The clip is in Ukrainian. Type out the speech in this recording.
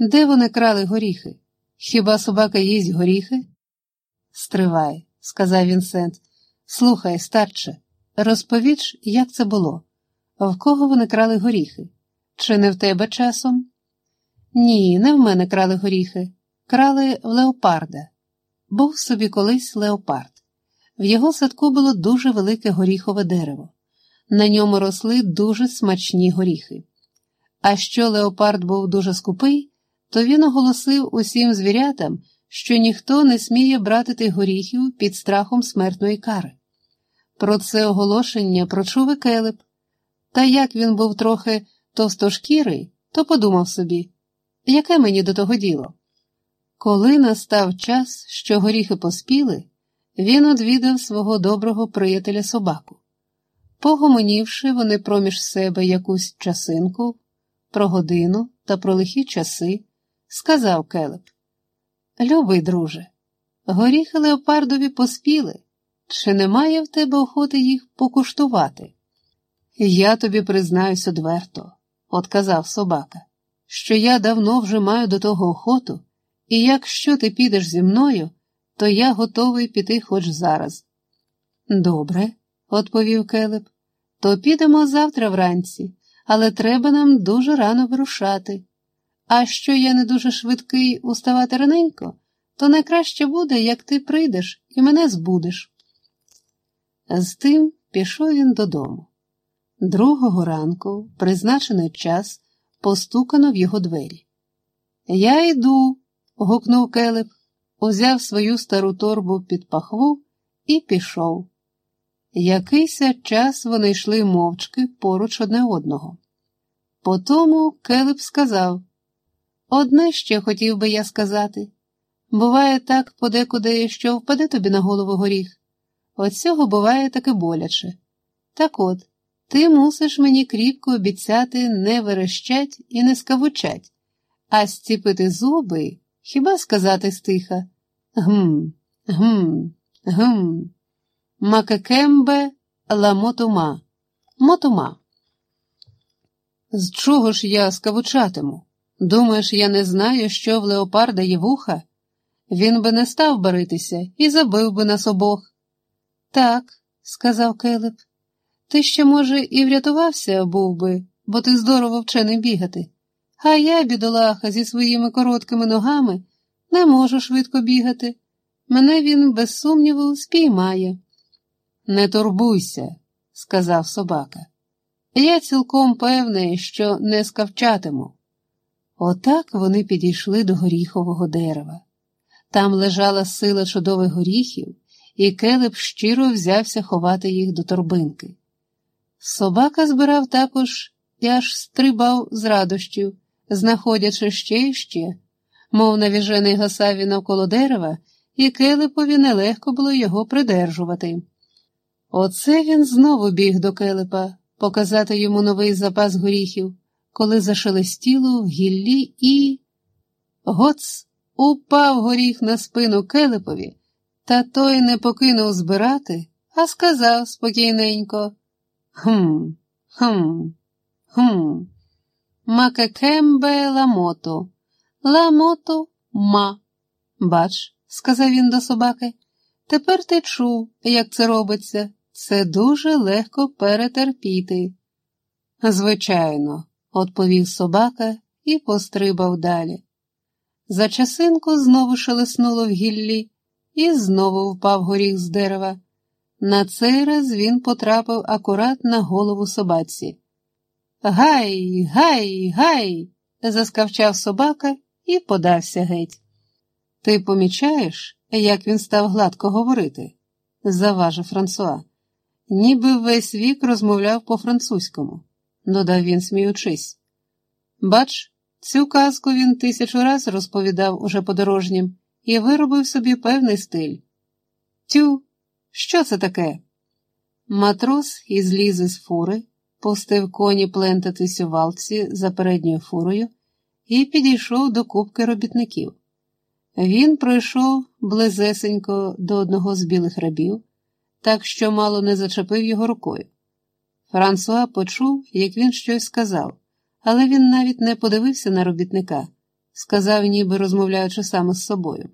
Де вони крали горіхи? Хіба собака їсть горіхи? Стривай, сказав Вінсент. Слухай, старче, розповіч, як це було. В кого вони крали горіхи? Чи не в тебе часом? Ні, не в мене крали горіхи. Крали в леопарда. Був собі колись леопард. В його садку було дуже велике горіхове дерево. На ньому росли дуже смачні горіхи. А що леопард був дуже скупий, то він оголосив усім звірятам, що ніхто не сміє братити горіхів під страхом смертної кари. Про це оголошення прочув і келеп, та як він був трохи товстошкірий, то подумав собі, яке мені до того діло? Коли настав час, що горіхи поспіли, він одвідав свого доброго приятеля собаку. Погомонівши вони проміж себе якусь часинку, про годину та про лихі часи, сказав Келеп: Любий друже, горіхи леопардові поспіли, чи немає в тебе охоти їх покуштувати? Я тобі признаюсь одверто, отказав собака, що я давно вже маю до того охоту, і якщо ти підеш зі мною, то я готовий піти хоч зараз. Добре, відповів Келеп, то підемо завтра вранці, але треба нам дуже рано вирушати. А що я не дуже швидкий уставати раненько, то найкраще буде, як ти прийдеш і мене збудеш. З тим пішов він додому. Другого ранку, призначений час, постукано в його двері. Я йду, гукнув Келеп, узяв свою стару торбу під пахву і пішов. Якийся час вони йшли мовчки поруч одне одного. Потому Келеп сказав одне ще хотів би я сказати. Буває так подекуди, що впаде тобі на голову горіх. От цього буває таки боляче. Так от, ти мусиш мені кріпко обіцяти не верещать і не скавучать, а зціпити зуби, хіба сказати стиха гм, гм, гм. Макекембе ла мотума. Мотума. З чого ж я скавучатиму? Думаєш, я не знаю, що в леопарда є вуха? Він би не став баритися і забив би нас обох. Так, сказав Келеп, ти ще, може, і врятувався був би, бо ти здорово вчений бігати. А я, бідолаха, зі своїми короткими ногами не можу швидко бігати. Мене він, без сумніву, спіймає. Не турбуйся, сказав собака. Я цілком певний, що не скавчатиму. Отак вони підійшли до горіхового дерева. Там лежала сила чудових горіхів, і келеп щиро взявся ховати їх до торбинки. Собака збирав також і аж стрибав з радощів, знаходячи ще і ще, мов навіжений гасаві навколо дерева, і келепові нелегко було його придержувати. Оце він знову біг до келепа, показати йому новий запас горіхів, коли зашелестіло в гіллі і. Гоц упав горіх на спину келепові, та той не покинув збирати, а сказав спокійненько Хм, хм, хм. Макекембе ламото, ламото ма. Бач, сказав він до собаки, тепер ти чув, як це робиться. Це дуже легко перетерпіти. Звичайно, відповів собака і пострибав далі. За часинку знову шелеснуло в гіллі і знову впав горіх з дерева. На цей раз він потрапив акурат на голову собаці. Гай, гай, гай. заскавчав собака і подався геть. Ти помічаєш, як він став гладко говорити? заважив Франсуа. Ніби весь вік розмовляв по-французькому, додав він, сміючись. Бач, цю казку він тисячу раз розповідав уже подорожнім і виробив собі певний стиль. Тю, що це таке? Матрос із лізи фури, пустив коні плентатись у валці за передньою фурою і підійшов до кубки робітників. Він пройшов близесенько до одного з білих рабів так що мало не зачепив його рукою. Франсуа почув, як він щось сказав, але він навіть не подивився на робітника, сказав, ніби розмовляючи саме з собою.